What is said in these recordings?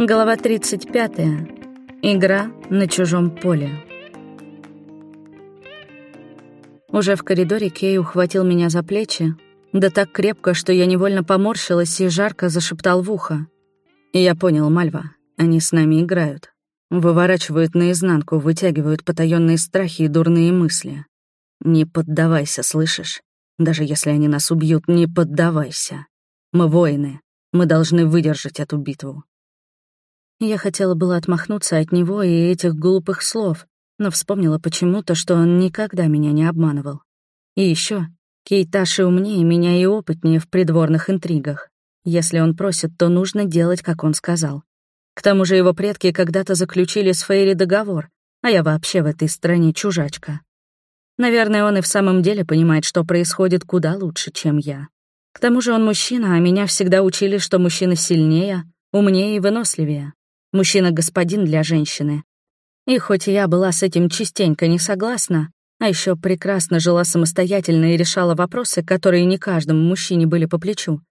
Глава 35. Игра на чужом поле. Уже в коридоре Кей ухватил меня за плечи, да так крепко, что я невольно поморщилась и жарко зашептал в ухо. Я понял, Мальва, они с нами играют. Выворачивают наизнанку, вытягивают потаённые страхи и дурные мысли. Не поддавайся, слышишь? Даже если они нас убьют, не поддавайся. Мы воины. Мы должны выдержать эту битву. Я хотела было отмахнуться от него и этих глупых слов, но вспомнила почему-то, что он никогда меня не обманывал. И еще Кейташи умнее меня и опытнее в придворных интригах. Если он просит, то нужно делать, как он сказал. К тому же его предки когда-то заключили с Фейри договор, а я вообще в этой стране чужачка. Наверное, он и в самом деле понимает, что происходит куда лучше, чем я. К тому же он мужчина, а меня всегда учили, что мужчина сильнее, умнее и выносливее. Мужчина-господин для женщины. И хоть я была с этим частенько не согласна, а еще прекрасно жила самостоятельно и решала вопросы, которые не каждому мужчине были по плечу,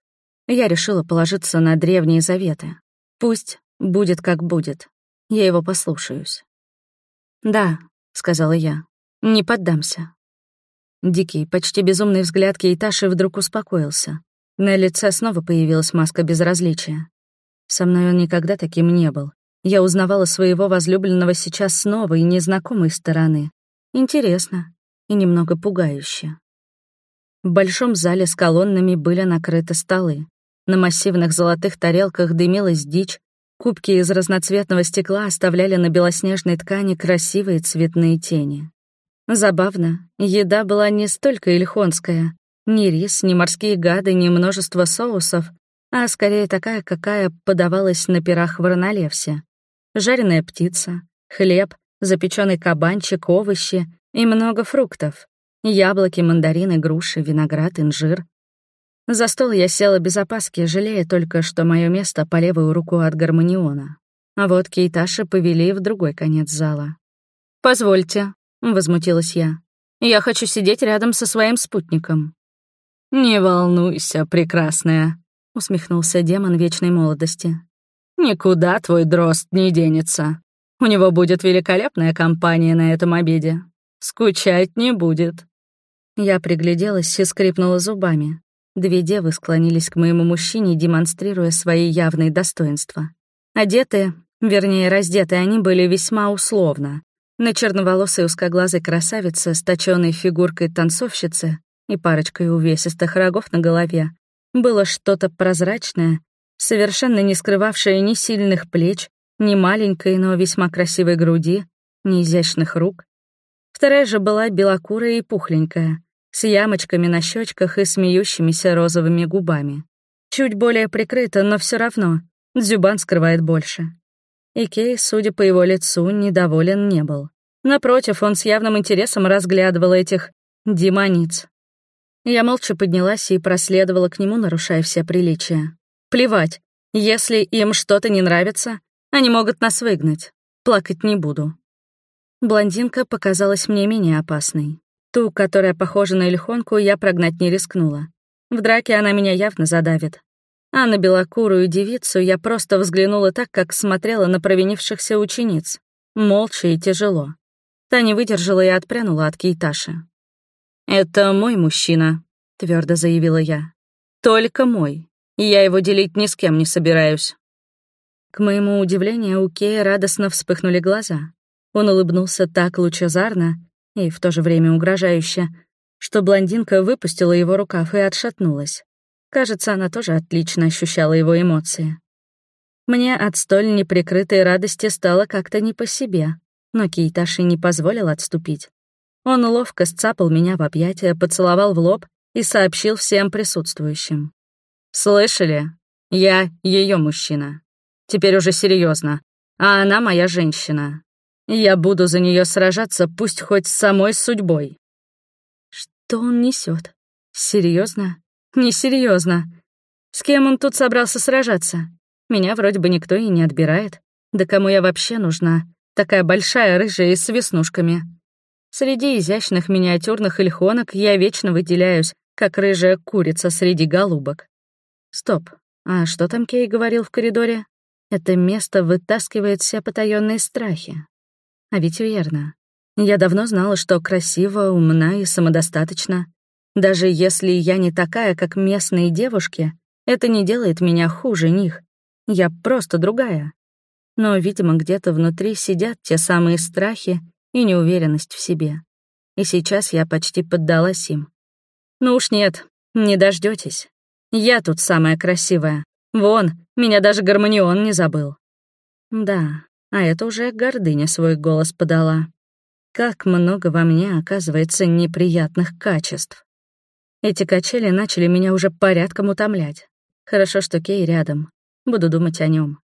я решила положиться на древние заветы. Пусть будет как будет. Я его послушаюсь. «Да», — сказала я, — «не поддамся». Дикий, почти безумный взгляд Кейташи вдруг успокоился. На лице снова появилась маска безразличия. Со мной он никогда таким не был. Я узнавала своего возлюбленного сейчас с новой, незнакомой стороны. Интересно и немного пугающе. В большом зале с колоннами были накрыты столы. На массивных золотых тарелках дымилась дичь, кубки из разноцветного стекла оставляли на белоснежной ткани красивые цветные тени. Забавно, еда была не столько ильхонская. Ни рис, ни морские гады, ни множество соусов, а скорее такая, какая подавалась на пирах в Ранолевсе. Жареная птица, хлеб, запеченный кабанчик, овощи и много фруктов. Яблоки, мандарины, груши, виноград, инжир. За стол я села без опаски, жалея только, что мое место по левую руку от гармониона. А вот Кейташи повели в другой конец зала. «Позвольте», — возмутилась я. «Я хочу сидеть рядом со своим спутником». «Не волнуйся, прекрасная», усмехнулся демон вечной молодости. «Никуда твой дрозд не денется. У него будет великолепная компания на этом обеде. Скучать не будет». Я пригляделась и скрипнула зубами. Две девы склонились к моему мужчине, демонстрируя свои явные достоинства. Одетые, вернее, раздетые они были весьма условно. На черноволосой узкоглазой красавице с точёной фигуркой танцовщицы и парочкой увесистых рогов на голове было что-то прозрачное, совершенно не скрывавшее ни сильных плеч, ни маленькой, но весьма красивой груди, ни изящных рук. Вторая же была белокурая и пухленькая, с ямочками на щечках и смеющимися розовыми губами. Чуть более прикрыта, но все равно, дзюбан скрывает больше. И Кей, судя по его лицу, недоволен не был. Напротив, он с явным интересом разглядывал этих демониц. Я молча поднялась и проследовала к нему, нарушая все приличия. Плевать. Если им что-то не нравится, они могут нас выгнать. Плакать не буду. Блондинка показалась мне менее опасной. Ту, которая похожа на Ильхонку, я прогнать не рискнула. В драке она меня явно задавит. А на белокурую девицу я просто взглянула так, как смотрела на провинившихся учениц. Молча и тяжело. Та не выдержала и отпрянула от Кейташи. «Это мой мужчина», — твердо заявила я. «Только мой. И я его делить ни с кем не собираюсь». К моему удивлению, у Кея радостно вспыхнули глаза. Он улыбнулся так лучезарно и в то же время угрожающе, что блондинка выпустила его рукав и отшатнулась. Кажется, она тоже отлично ощущала его эмоции. Мне от столь неприкрытой радости стало как-то не по себе, но Кейташи не позволил отступить. Он ловко сцапал меня в объятия, поцеловал в лоб и сообщил всем присутствующим. «Слышали? Я ее мужчина. Теперь уже серьезно. А она моя женщина. Я буду за нее сражаться, пусть хоть с самой судьбой». Что он несет? Серьезно? Несерьезно. С кем он тут собрался сражаться? Меня вроде бы никто и не отбирает. Да кому я вообще нужна? Такая большая, рыжая и с веснушками. Среди изящных миниатюрных ильхонок я вечно выделяюсь, как рыжая курица среди голубок. Стоп, а что там Кей говорил в коридоре? Это место вытаскивает все потаённые страхи. А ведь верно. Я давно знала, что красиво, умна и самодостаточна. Даже если я не такая, как местные девушки, это не делает меня хуже них. Я просто другая. Но, видимо, где-то внутри сидят те самые страхи и неуверенность в себе. И сейчас я почти поддалась им. Ну уж нет, не дождётесь. Я тут самая красивая. Вон, меня даже гармонион не забыл. Да, а это уже гордыня свой голос подала. Как много во мне, оказывается, неприятных качеств. Эти качели начали меня уже порядком утомлять. Хорошо, что Кей рядом. Буду думать о нем.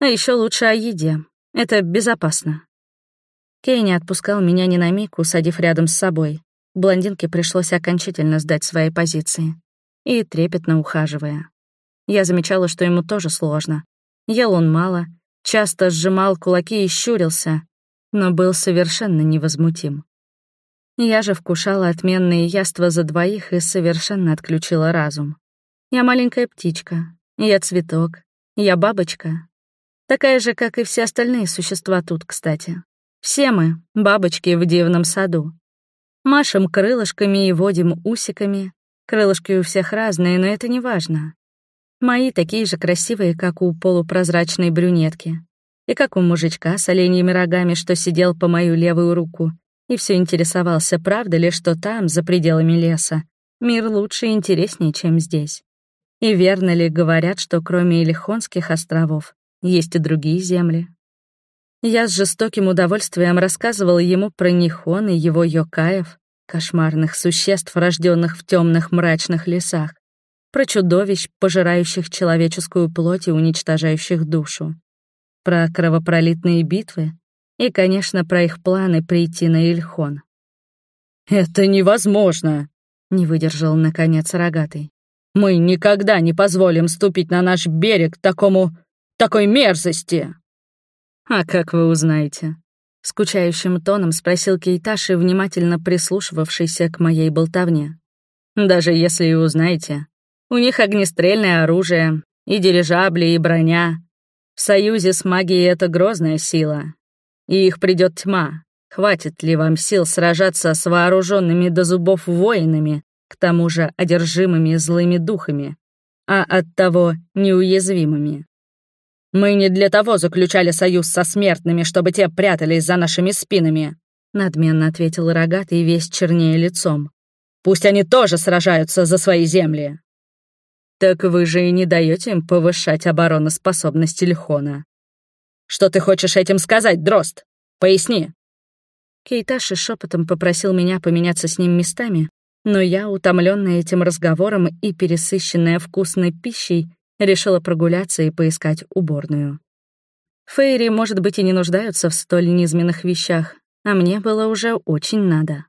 А еще лучше о еде. Это безопасно. Кей не отпускал меня ни на миг, усадив рядом с собой. Блондинке пришлось окончательно сдать свои позиции. И трепетно ухаживая. Я замечала, что ему тоже сложно. Ел он мало, часто сжимал кулаки и щурился, но был совершенно невозмутим. Я же вкушала отменные яства за двоих и совершенно отключила разум. Я маленькая птичка, я цветок, я бабочка. Такая же, как и все остальные существа тут, кстати. Все мы — бабочки в дивном саду. Машем крылышками и водим усиками. Крылышки у всех разные, но это не важно. Мои такие же красивые, как у полупрозрачной брюнетки. И как у мужичка с оленьими рогами, что сидел по мою левую руку и все интересовался, правда ли, что там, за пределами леса, мир лучше и интереснее, чем здесь. И верно ли говорят, что кроме Илихонских островов есть и другие земли? Я с жестоким удовольствием рассказывала ему про Нихон и его йокаев, кошмарных существ, рожденных в темных мрачных лесах, про чудовищ, пожирающих человеческую плоть и уничтожающих душу, про кровопролитные битвы и, конечно, про их планы прийти на Ильхон. «Это невозможно!» — не выдержал, наконец, рогатый. «Мы никогда не позволим ступить на наш берег такому... такой мерзости!» «А как вы узнаете?» — скучающим тоном спросил Кейташи, внимательно прислушивавшийся к моей болтовне. «Даже если и узнаете, у них огнестрельное оружие, и дирижабли, и броня. В союзе с магией это грозная сила. И их придет тьма. Хватит ли вам сил сражаться с вооруженными до зубов воинами, к тому же одержимыми злыми духами, а оттого неуязвимыми? Мы не для того заключали союз со смертными, чтобы те прятались за нашими спинами, надменно ответил рогатый весь чернее лицом. Пусть они тоже сражаются за свои земли. Так вы же и не даете им повышать обороноспособность Ильхона. Что ты хочешь этим сказать, Дрозд? Поясни. Кейташи шепотом попросил меня поменяться с ним местами, но я, утомленная этим разговором и пересыщенная вкусной пищей, решила прогуляться и поискать уборную. Фейри, может быть, и не нуждаются в столь низменных вещах, а мне было уже очень надо.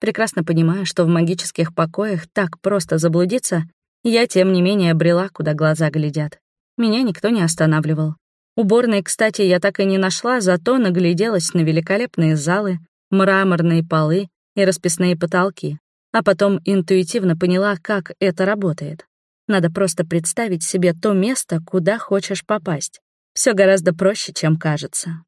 Прекрасно понимая, что в магических покоях так просто заблудиться, я, тем не менее, брела, куда глаза глядят. Меня никто не останавливал. Уборной, кстати, я так и не нашла, зато нагляделась на великолепные залы, мраморные полы и расписные потолки, а потом интуитивно поняла, как это работает. Надо просто представить себе то место, куда хочешь попасть. Все гораздо проще, чем кажется.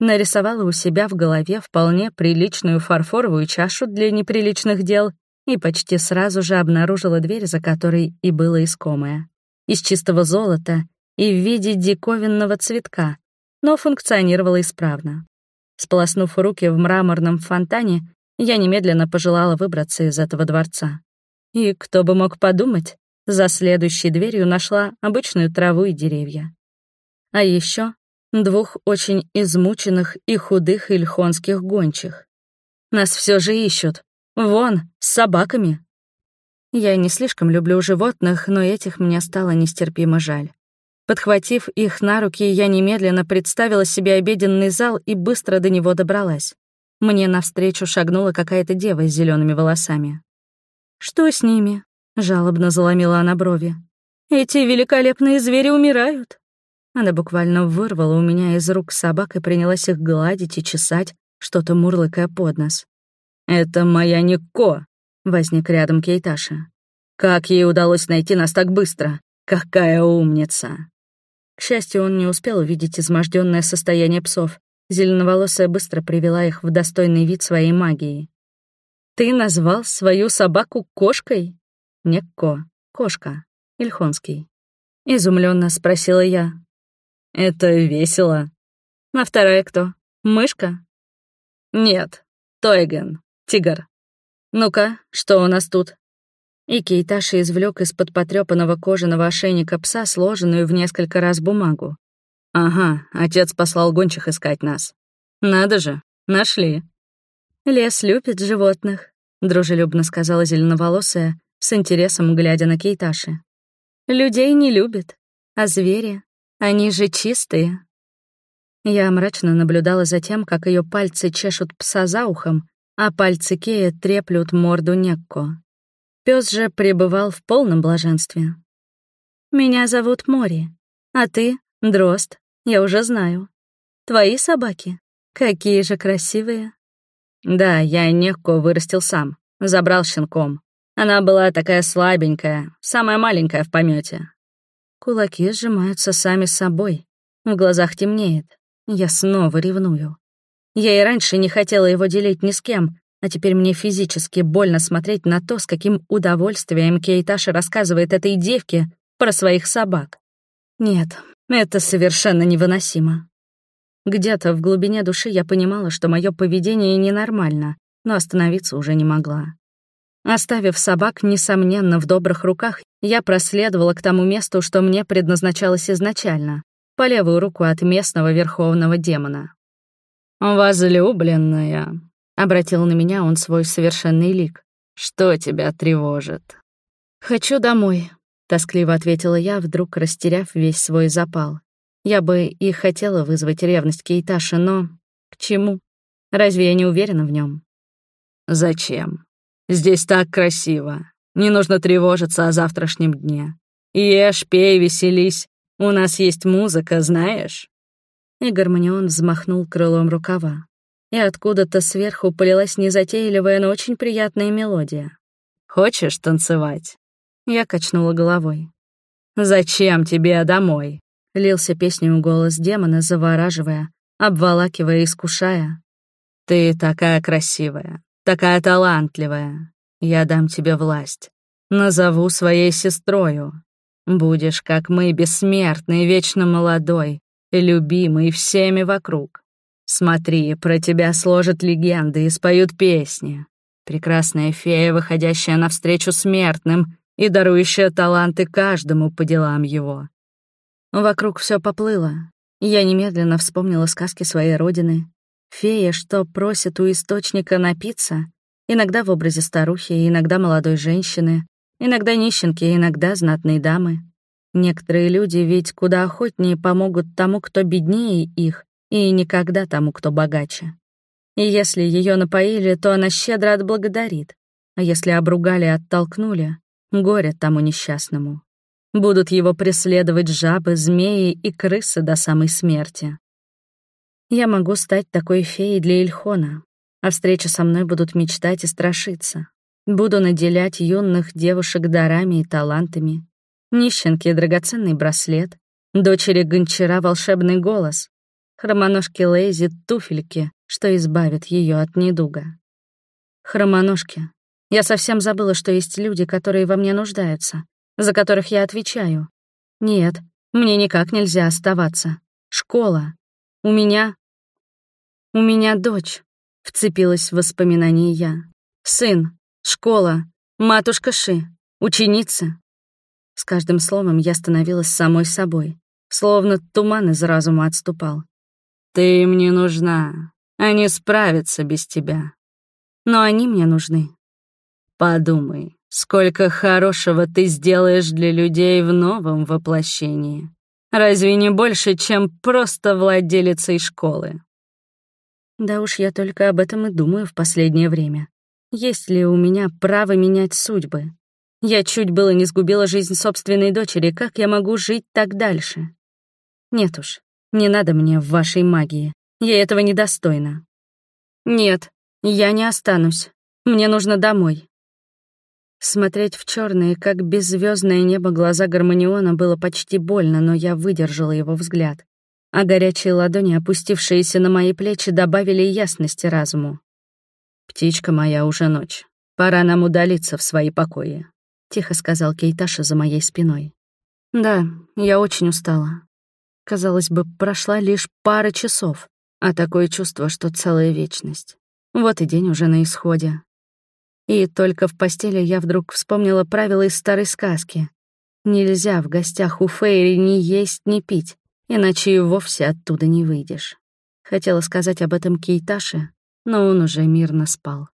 Нарисовала у себя в голове вполне приличную фарфоровую чашу для неприличных дел и почти сразу же обнаружила дверь, за которой и было искомое. Из чистого золота и в виде диковинного цветка, но функционировала исправно. Сполоснув руки в мраморном фонтане, я немедленно пожелала выбраться из этого дворца. И кто бы мог подумать, за следующей дверью нашла обычную траву и деревья. А еще двух очень измученных и худых ильхонских гончих. Нас все же ищут, Вон, с собаками. Я не слишком люблю животных, но этих мне стало нестерпимо жаль. Подхватив их на руки, я немедленно представила себе обеденный зал и быстро до него добралась. Мне навстречу шагнула какая-то дева с зелеными волосами. «Что с ними?» — жалобно заломила она брови. «Эти великолепные звери умирают». Она буквально вырвала у меня из рук собак и принялась их гладить и чесать, что-то мурлыкая под нос. «Это моя Нико», — возник рядом Кейташа. «Как ей удалось найти нас так быстро? Какая умница!» К счастью, он не успел увидеть изможденное состояние псов. Зеленоволосая быстро привела их в достойный вид своей магии. «Ты назвал свою собаку кошкой?» «Некко. Кошка. Ильхонский». Изумленно спросила я. «Это весело». «А вторая кто? Мышка?» «Нет. Тойген. Тигр. Ну-ка, что у нас тут?» И Кейташи извлек из-под потрепанного кожаного ошейника пса сложенную в несколько раз бумагу. «Ага, отец послал гончих искать нас. Надо же, нашли». «Лес любит животных», — дружелюбно сказала зеленоволосая, с интересом глядя на Кейташи. «Людей не любит, а звери, они же чистые». Я мрачно наблюдала за тем, как ее пальцы чешут пса за ухом, а пальцы Кея треплют морду Некко. Пёс же пребывал в полном блаженстве. «Меня зовут Мори, а ты — Дрозд, я уже знаю. Твои собаки? Какие же красивые!» «Да, я Некко вырастил сам, забрал щенком. Она была такая слабенькая, самая маленькая в помете. Кулаки сжимаются сами собой, в глазах темнеет. Я снова ревную. Я и раньше не хотела его делить ни с кем, а теперь мне физически больно смотреть на то, с каким удовольствием Кейташа рассказывает этой девке про своих собак. Нет, это совершенно невыносимо. Где-то в глубине души я понимала, что мое поведение ненормально, но остановиться уже не могла. Оставив собак, несомненно, в добрых руках, я проследовала к тому месту, что мне предназначалось изначально, по левую руку от местного верховного демона. «Возлюбленная», Обратил на меня он свой совершенный лик. «Что тебя тревожит?» «Хочу домой», — тоскливо ответила я, вдруг растеряв весь свой запал. Я бы и хотела вызвать ревность Кейташи, но к чему? Разве я не уверена в нем? «Зачем? Здесь так красиво. Не нужно тревожиться о завтрашнем дне. Ешь, пей, веселись. У нас есть музыка, знаешь?» И гармонион взмахнул крылом рукава и откуда-то сверху полилась незатейливая, но очень приятная мелодия. «Хочешь танцевать?» Я качнула головой. «Зачем тебе домой?» — лился песню голос демона, завораживая, обволакивая, искушая. «Ты такая красивая, такая талантливая. Я дам тебе власть. Назову своей сестрою. Будешь, как мы, бессмертный, вечно молодой, любимый всеми вокруг. Смотри, про тебя сложат легенды и споют песни. Прекрасная фея, выходящая навстречу смертным и дарующая таланты каждому по делам его. Вокруг все поплыло. Я немедленно вспомнила сказки своей родины. Фея, что просит у источника напиться, иногда в образе старухи, иногда молодой женщины, иногда нищенки, иногда знатной дамы. Некоторые люди ведь куда охотнее помогут тому, кто беднее их, и никогда тому, кто богаче. И если ее напоили, то она щедро отблагодарит, а если обругали и оттолкнули, горе тому несчастному. Будут его преследовать жабы, змеи и крысы до самой смерти. Я могу стать такой феей для Ильхона, а встречи со мной будут мечтать и страшиться. Буду наделять юных девушек дарами и талантами. Нищенке — драгоценный браслет, дочери гончара — волшебный голос, Хромоножки Лейзи туфельки, что избавит ее от недуга. Хромоножки. Я совсем забыла, что есть люди, которые во мне нуждаются, за которых я отвечаю. Нет, мне никак нельзя оставаться. Школа. У меня... У меня дочь. Вцепилась в воспоминания я. Сын. Школа. Матушка Ши. Ученица. С каждым словом я становилась самой собой. Словно туман из разума отступал. Ты им не нужна. Они справятся без тебя. Но они мне нужны. Подумай, сколько хорошего ты сделаешь для людей в новом воплощении. Разве не больше, чем просто владелицей школы? Да уж я только об этом и думаю в последнее время. Есть ли у меня право менять судьбы? Я чуть было не сгубила жизнь собственной дочери, как я могу жить так дальше? Нет уж, не надо мне в вашей магии. Я этого недостойна. Нет, я не останусь. Мне нужно домой. Смотреть в черные, как беззвездное небо глаза гармониона было почти больно, но я выдержала его взгляд. А горячие ладони, опустившиеся на мои плечи, добавили ясности разуму. «Птичка моя, уже ночь. Пора нам удалиться в свои покои», — тихо сказал Кейташа за моей спиной. «Да, я очень устала. Казалось бы, прошла лишь пара часов, а такое чувство, что целая вечность. Вот и день уже на исходе. И только в постели я вдруг вспомнила правила из старой сказки. Нельзя в гостях у Фейри ни есть, ни пить, иначе и вовсе оттуда не выйдешь. Хотела сказать об этом Кейташе, но он уже мирно спал.